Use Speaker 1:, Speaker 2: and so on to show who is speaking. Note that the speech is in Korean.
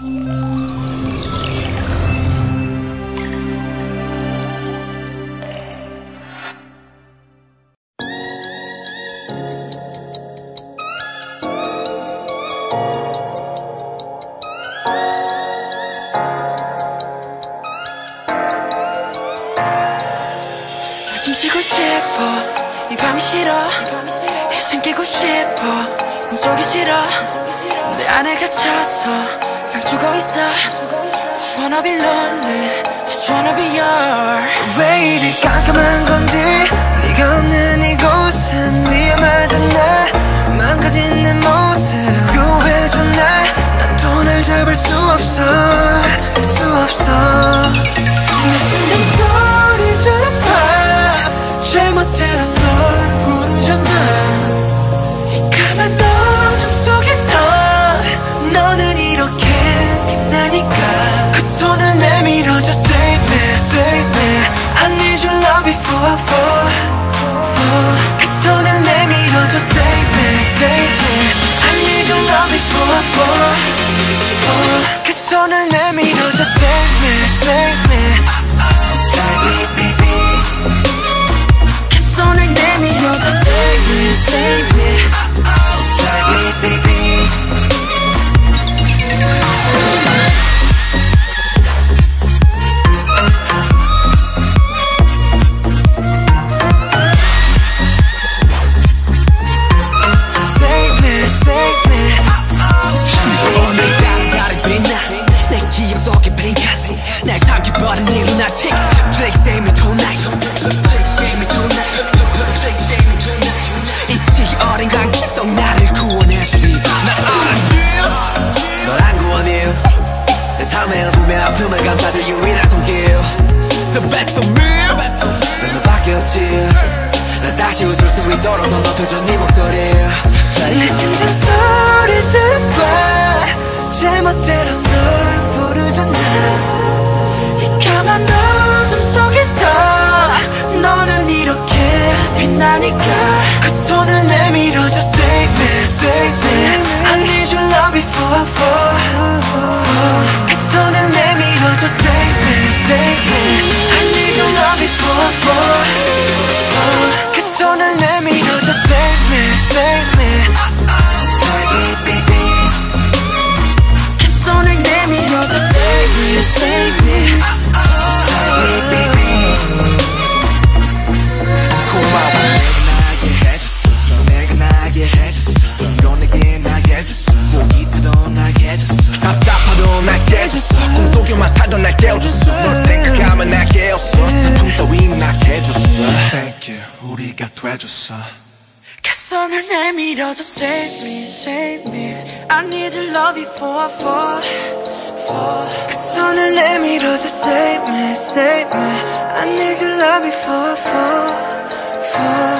Speaker 1: 숨 쉬고 싶어. 이 밤이 싫어. 이젠 깨고 싶어. 꿈속이 싫어. 내 안에 갇혀서 난 죽어 있어 Just wanna be lonely Just wanna be your 왜 이리 깜깜한 건
Speaker 2: say? 넌 높여져 네 목소리
Speaker 1: 달리는 소리 들어봐 제멋대로 널 부르잖아. 가만 어둠 속에서 너는 이렇게 빛나니까 그 손을 내밀어줘. Save me, save me. I need your love before, before, before. 해줬어. 개선을 내밀어줘 Save me, save me. I need your love before I fall, fall. 개선을 내밀어줘 Save me, save me. I need your love before I fall, fall.